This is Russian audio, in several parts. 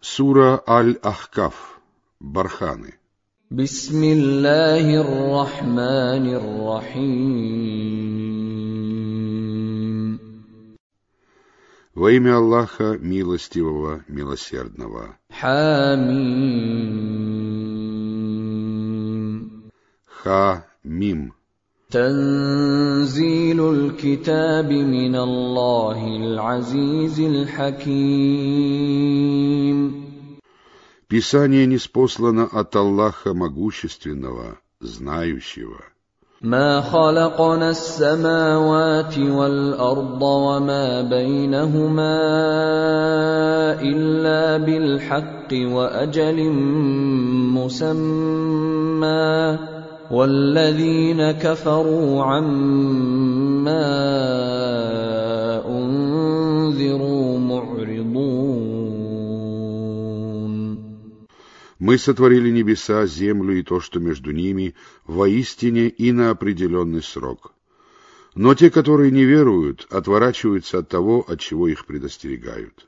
Сура Аль-Ахкаф. Барханы. Бисмиллахир рахманир. Во имя Аллаха милостивого, милосердного. Хамим. Ха-мим. تنزيل الكتاب من الله العزيز الحكيم Писание неспослано от Аллаха Могущественного, Знающего. ما خلقنا السماوات والارض وما بينهما الا بالحق واجل مسمى والذين كفروا عما انذروا معرضون Мы сотворили небеса, землю и то, что между ними, воистине и на определенный срок. Но те, которые не веруют, отворачиваются от того, от чего их предостерегают.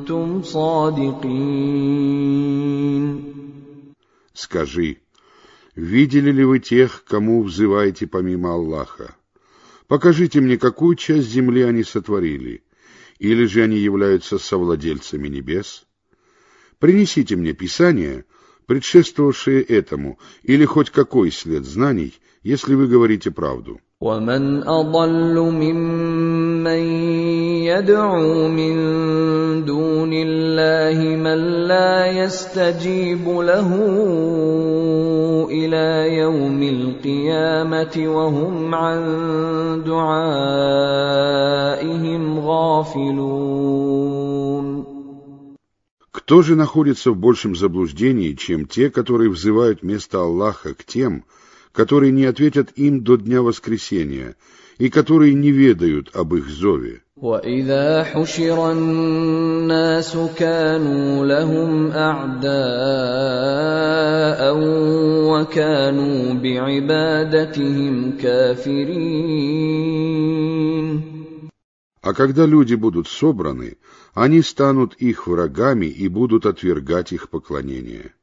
كنتم صادقين Скажи, видели ли вы тех, кому взываете помимо Аллаха? Покажите мне, какую часть земли они сотворили, или же они являются совладельцами небес? Принесите мне Писание, предшествовавшее этому, или хоть какой след знаний, если вы говорите правду. ومن اضل ممن يدعو من دون الله من لا يستجيب له الى يوم القيامه وهم عن دعائهم غافلون Кто же находится в большем заблуждении, чем те, которые взывают вместо Аллаха к тем, которые не ответят им до дня воскресения и которые не ведают об их зове? واذا حشر الناس كانوا لهم اعداء وكانوا بعبادتهم كافرين А когда люди будут собраны, они станут их врагами и будут отвергать их поклонение.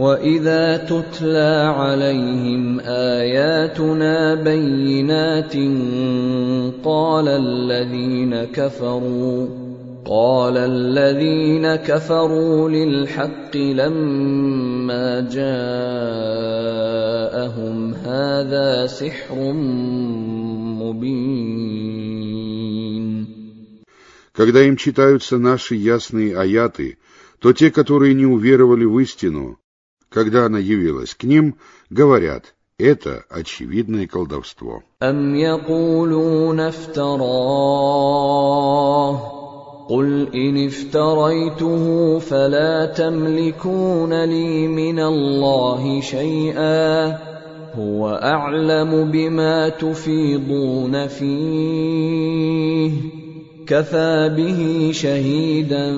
واذا تتلى عليهم اياتنا بينات قال الذين كفروا قال الذين كفروا للحق لما جاءهم هذا سحر مبين Когда им читаются наши ясные аяты, то те, которые не уверовали в истину, когда она явилась к ним, говорят, это очевидное колдовство. أم يقولون افتراه قل إن افتريته فلا تملكون لي من الله شيئا هو أعلم بما تفيضون فيه كفى به شهيدا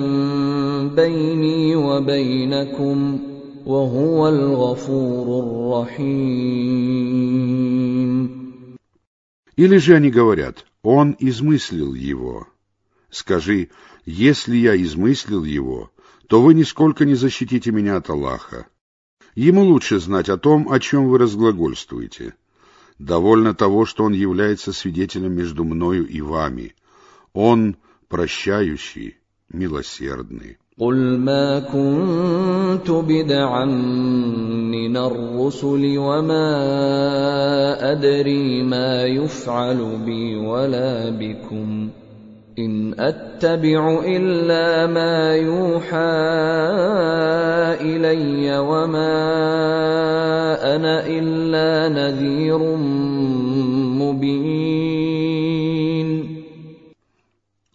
بيني وبينكم وهو الغفور الرحيم Или же они говорят, он измыслил его. Скажи, если я измыслил его, то вы нисколько не защитите меня от Аллаха. Ему лучше знать о том, о чем вы разглагольствуете. Довольно того, что он является свидетелем между мною и вами. Он прощающий, милосердный. قل ما كنت بدعا من الرسل وما ادري ما يفعل بي ولا بكم ان اتبع الا ما يوحى الي وما انا الا نذير مبين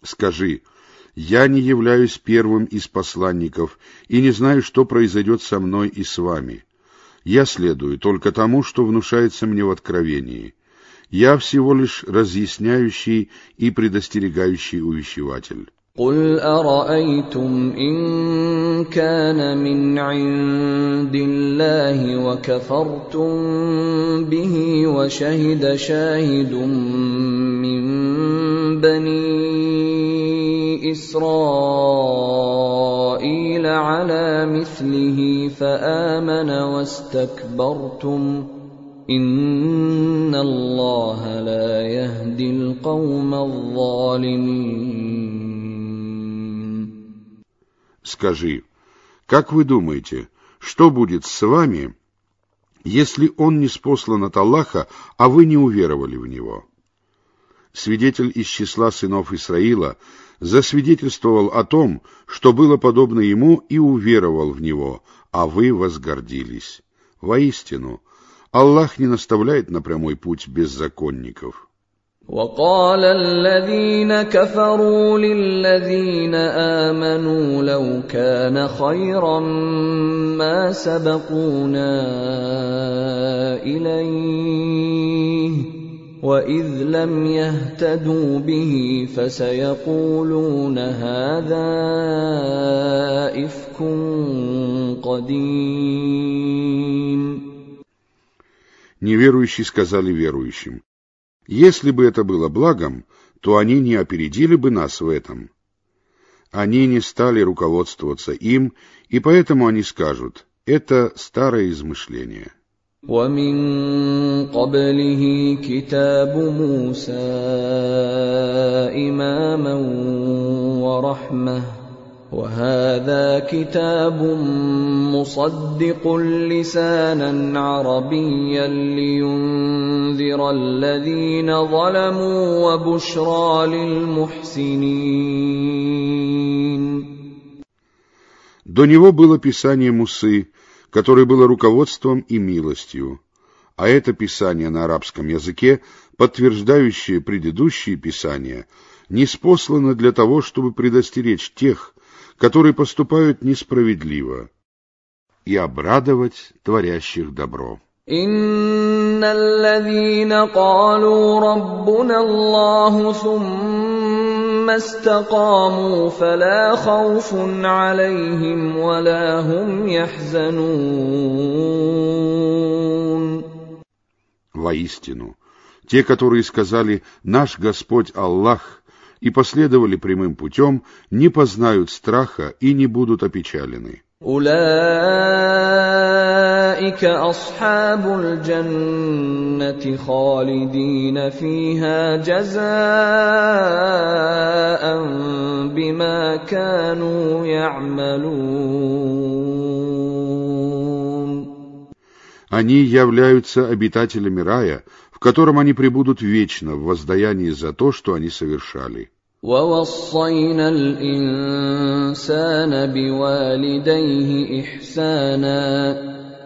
Скажи, Я не являюсь первым из посланников и не знаю, что произойдет со мной и с вами. Я следую только тому, что внушается мне в откровении. Я всего лишь разъясняющий и предостерегающий увещеватель. قل أرأيتم إن كان من عند الله وكفرتم به وشهد شاهد من بني إسرائيل على مثله فآمن واستكبرتم إن الله لا يهدي القوم الظالمين Скажи, как вы думаете, что будет с вами, если он не спослан от Аллаха, а вы не уверовали в него? Свидетель из числа сынов Исраила засвидетельствовал о том, что было подобно ему и уверовал в него, а вы возгордились. Воистину, Аллах не наставляет на прямой путь беззаконников. وقال الذين كفروا للذين امنوا لو كان خيرا ما سبقونا اليه واذ لم يهتدوا به فسيقولون هذا افك قديم Неверующие сказали верующим, Если бы это было благом, то они не опередили бы нас в этом. Они не стали руководствоваться им, и поэтому они скажут, это старое измышление. ومن قبله كتاب موسى إماما ورحمه وهذا كتاب مصدق لسانا عربيا لينذر الذين ظلموا وبشرى للمحسنين До него было писание Мусы, которое было руководством и милостью, а это писание на арабском языке, подтверждающее предыдущие писания, не спослано для того, чтобы предостеречь тех, которые поступают несправедливо, и обрадовать творящих добро. إن الذين قالوا ربنا الله ثم استقاموا فلا خوف عليهم ولا هم يحزنون Воистину, те, которые сказали «Наш Господь Аллах», и последовали прямым путем, не познают страха и не будут опечалены. أولئك أصحاب الجنة خالدين فيها جزاء بما كانوا يعملون Они являются обитателями рая, в котором они пребудут вечно в воздаянии за то, что они совершали. ووصينا الانسان بوالديه احسانا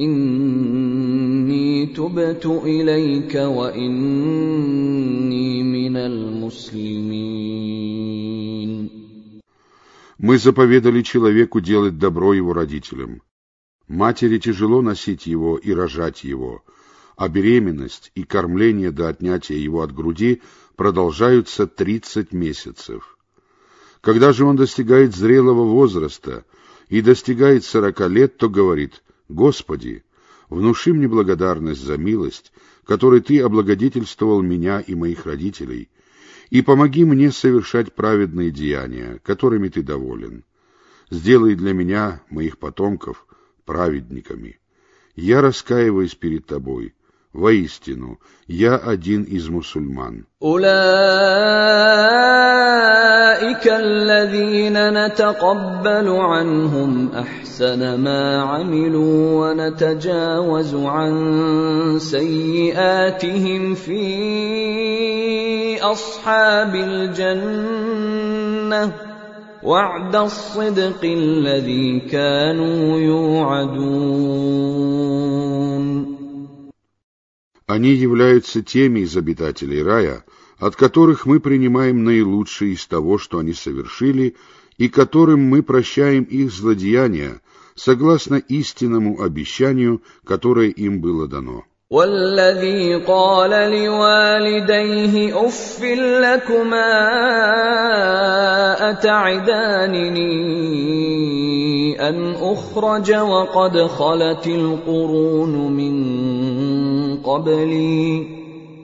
إني تبت إليك وإني من المسلمين Мы заповедали человеку делать добро его родителям. Матери тяжело носить его и рожать его, а беременность и кормление до отнятия его от груди продолжаются 30 месяцев. Когда же он достигает зрелого возраста и достигает сорока лет, то говорит, «Господи, внуши мне благодарность за милость, которой ты облагодетельствовал меня и моих родителей, и помоги мне совершать праведные деяния, которыми ты доволен. Сделай для меня, моих потомков, праведниками. Я раскаиваюсь перед тобой. Воистину, я один из мусульман. أولئك الذين نتقبل عنهم أحسن ما عملوا ونتجاوز عن سيئاتهم في أصحاب الجنة وعد الصدق الذي كانوا يوعدون Они являются теми из обитателей рая, от которых мы принимаем наилучшее из того, что они совершили, и которым мы прощаем их злодеяния, согласно истинному обещанию, которое им было дано. والذي قال لوالديه اف لكما اتعدانني ان اخرج وقد خلت القرون من قبلي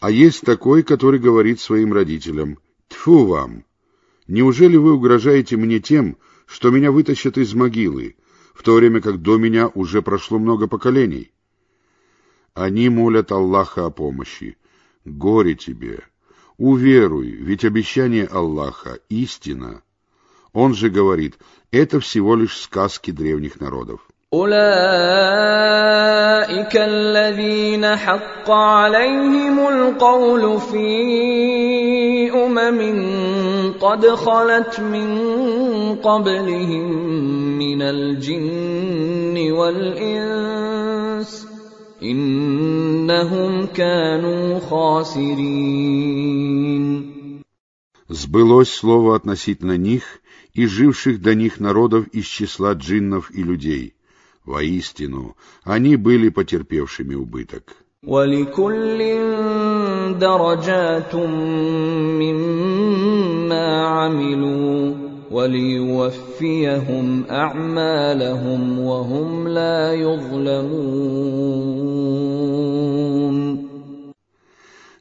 А есть такой, который говорит своим родителям, «Тьфу вам! Неужели вы угрожаете мне тем, что меня вытащат из могилы, в то время как до меня уже прошло много поколений? Они молят Аллаха о помощи. Горе тебе! Уверуй, ведь обещание Аллаха — истина. Он же говорит, это всего лишь сказки древних народов. أولئك الذين حق عليهم القول في أمم قد خلت من قبلهم من الجن والإنس إنهم كانوا خاسرين Сбылось слово относительно них и живших до них народов из числа джиннов и людей. Воистину, они были потерпевшими убыток.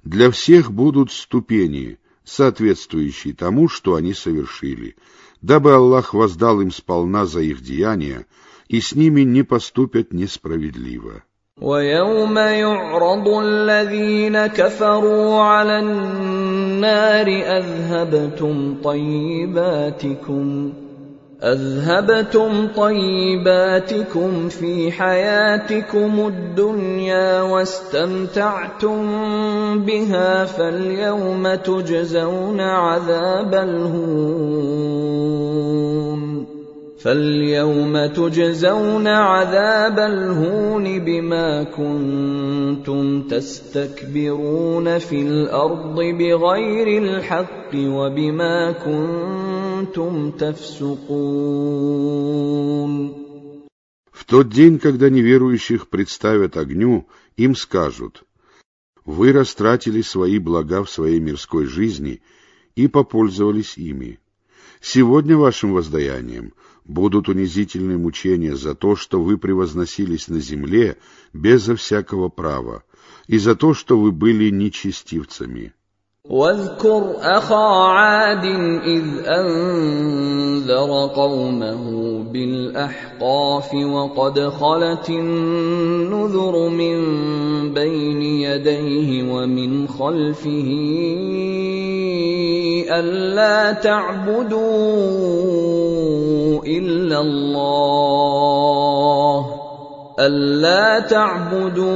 Для всех будут ступени, соответствующие тому, что они совершили, дабы Аллах воздал им сполна за их деяния, и с ними не поступят несправедливо. ويوم يعرض الذين كفروا على النار اذهبتم طيباتكم اذهبتم طيباتكم في حياتكم الدنيا واستمتعتم بها فاليوم تجزون عذاب الهون فاليوم تجزون عذاب الهون بما كنتم تستكبرون في الارض بغير الحق وبما كنتم تفسقون В тот день, когда неверующих представят огню, им скажут, «Вы растратили свои блага в своей мирской жизни и попользовались ими. Сегодня вашим воздаянием будут унизительные мучения за то, что вы превозносились на земле безо всякого права, и за то, что вы были нечестивцами. واذكر اخا عاد اذ انذر قومه بالاحقاف وقد خلت النذر من بين يديه ومن خلفه الا تعبدوا الا الله ألا تعبدوا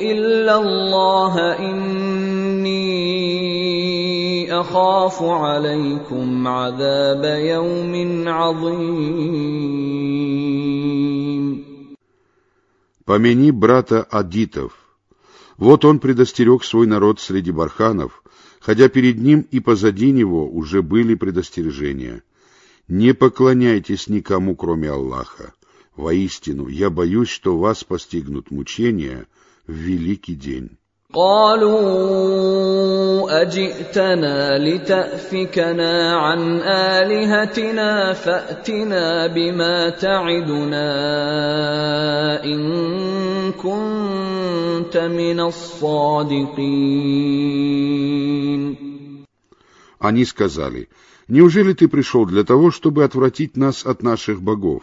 إلا الله إني أخاف عليكم عذاب يوم عظيم Помяни брата Адитов. Вот он предостерег свой народ среди барханов, хотя перед ним и позади него уже были предостережения. Не поклоняйтесь никому, кроме Аллаха. Воистину, я боюсь, что вас постигнут мучения в великий день. قالوا اجئتنا لتافكنا عن الهتنا فاتنا بما تعدنا ان كنت من الصادقين Они сказали, «Неужели ты пришел для того, чтобы отвратить нас от наших богов?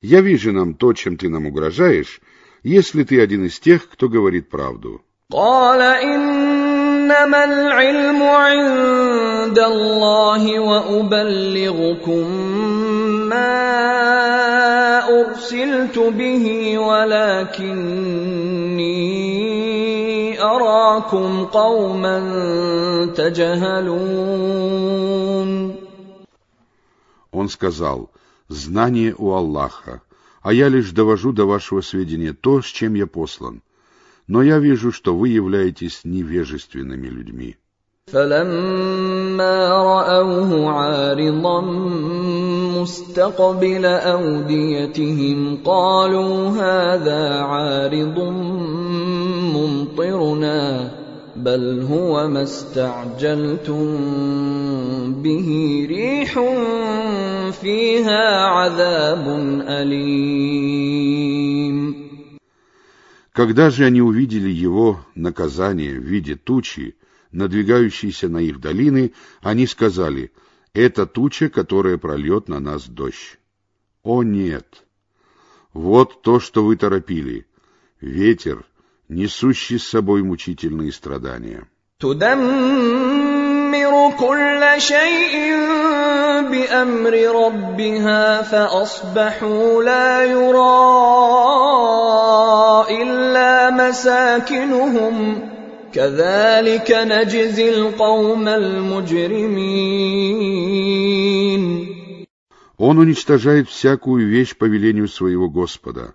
Яви же нам то, чем ты нам угрожаешь, если ты один из тех, кто говорит правду». قال انما العلم عند الله وابلغكم ما ارسلت به ولكني اراكم قوما تجهلون Он сказал, «Знание у Аллаха, а я лишь довожу до вашего сведения то, с чем я послан. но я вижу, что вы являетесь невежественными людьми. فلما رأوه عارضا مستقبل أوديتهم قالوا هذا عارض ممطرنا بل هو ما استعجلتم به ريح فيها عذاب أليم Когда же они увидели его наказание в виде тучи, надвигающейся на их долины, они сказали, «Это туча, которая прольет на нас дождь». О нет! Вот то, что вы торопили. Ветер, несущий с собой мучительные страдания. تدمر كل شيء بأمر ربها فأصبحوا لا يرى إلا مساكنهم كذلك نجزي القوم المجرمين Он уничтожает всякую вещь по велению своего Господа,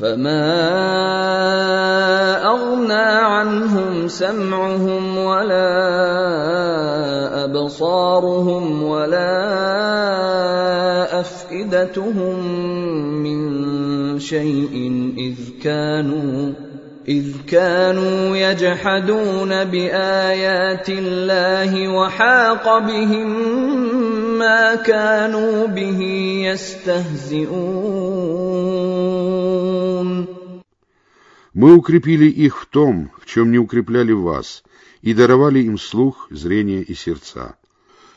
فما اغنى عنهم سمعهم ولا ابصارهم ولا افئدتهم من شيء اذ كانوا إذ كانوا يجحدون بآيات الله وحاق بهم ما كانوا به يستهزئون Мы укрепили их в том, в чем не укрепляли вас, и даровали им слух, зрение и сердца.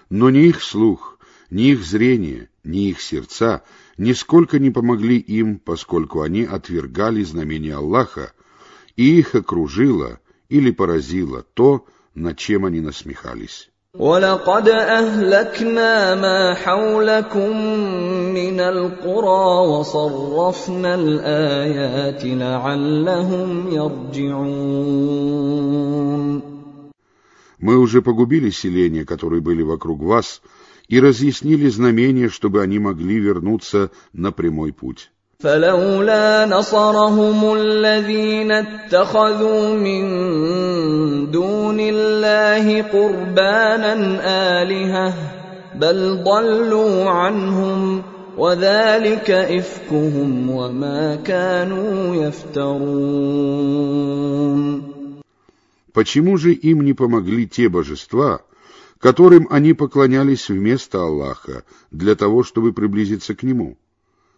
Но ни их слух, ни их зрение, ни их сердца нисколько не помогли им, поскольку они отвергали знамения Аллаха, и их окружило или поразило то, над чем они насмехались. ولقد أهلكنا ما حولكم من القرى وصرفنا الآيات لعلهم يرجعون Мы уже погубили селения, которые были вокруг вас, и разъяснили знамения, чтобы они могли вернуться на прямой путь. فلولا نصرهم الذين اتخذوا من دون الله قربانا الهه بل ضلوا عنهم وذلك افكهم وما كانوا يفترون Почему же им не помогли те божества, которым они поклонялись вместо Аллаха, для того, чтобы приблизиться к Нему?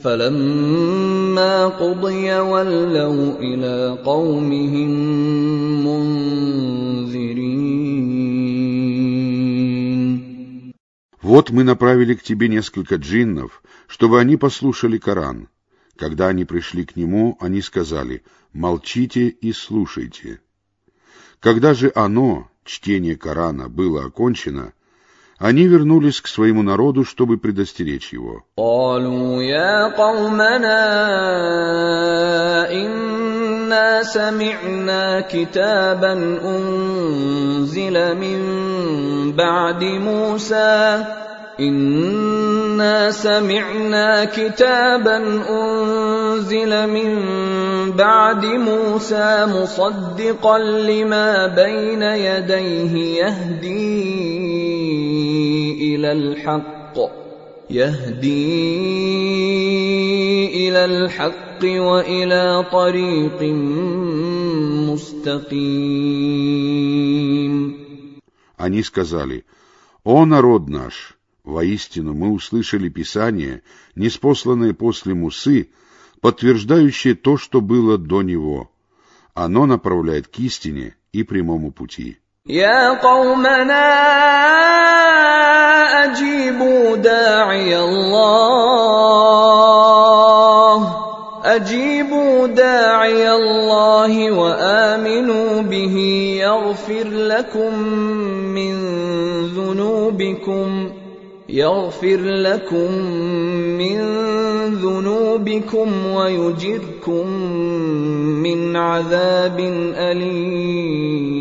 فلما قضي ولوا الى قومهم Вот мы направили к тебе несколько джиннов, чтобы они послушали Коран. Когда они пришли к нему, они сказали, молчите и слушайте. Когда же оно, чтение Корана, было окончено, они вернулись к своему народу, чтобы предостеречь его. إنا سمعنا كتابا أنزل من بعد موسى إنا سمعنا كتابا أنزل من بعد موسى مصدقا لما بين يديه يهدي إلى الحق يهدي إلى الحق الحق والى طريق مستقيم Они сказали, «О народ наш, воистину мы услышали Писание, неспосланное после Мусы, подтверждающее то, что было до него. Оно направляет к истине и прямому пути». يا قومنا أجيبوا داعي الله اجيبوا داعي الله وامنوا به يغفر لكم من ذنوبكم يغفر لكم من ذنوبكم ويجركم من عذاب أليم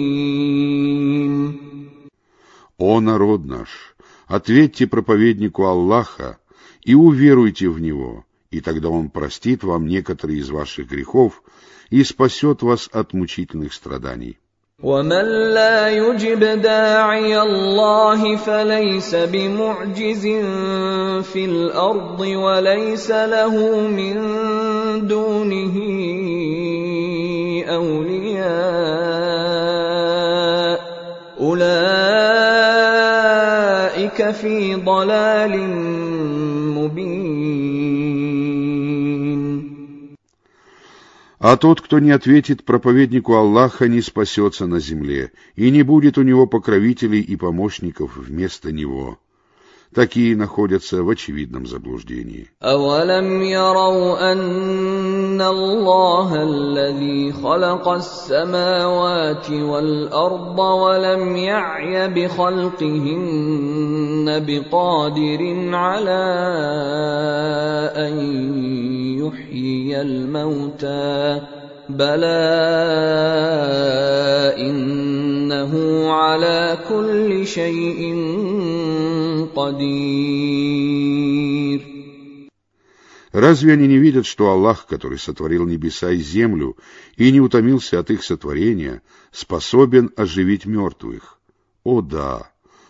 О народ наш, ответьте проповеднику Аллаха и уверуйте в Него, и тогда Он простит вам некоторые из ваших грехов и спасет вас от мучительных страданий. ومن لا يجب داعي الله فليس بمعجز في الارض وليس له من دونه اولياء اولئك في ضلال А тот, кто не ответит проповеднику Аллаха, не спасется на земле, и не будет у него покровителей и помощников вместо него. Такие находятся в очевидном заблуждении. أولم يروا أن الله الذي خلق السماوات والأرض ولم يعي بخلقهن بقادر على أن يحيي الموتى بلى إنه على كل شيء Разве они не видят, что Аллах, который сотворил небеса и землю и не утомился от их сотворения, способен оживить мертвых? О да,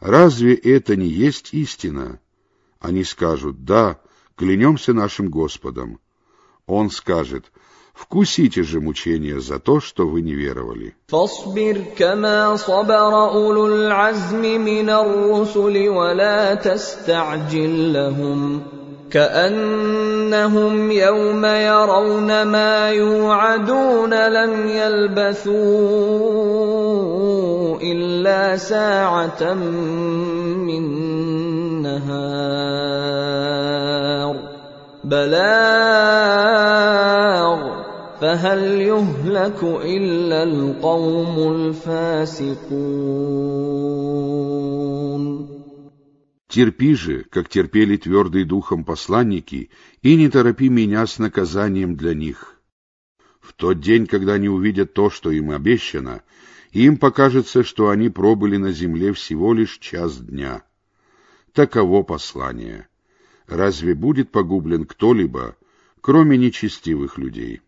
разве это не есть истина? Они скажут, да, клянемся нашим Господом. Он скажет, Вкусите же мучения за то, что вы не веровали. فاصبر كما صبر أولو العزم من الرسل ولا تستعجل لهم كأنهم يوم يرون ما يوعدون لم يلبثوا إلا ساعة من نهار. بلاغ. فهل يهلك إلا القوم الفاسقون؟ Терпи же, как терпели твердые духом посланники, и не торопи меня с наказанием для них. В тот день, когда они увидят то, что им обещано, им покажется, что они пробыли на земле всего лишь час дня. Таково послание. Разве будет погублен кто-либо, кроме нечестивых людей?»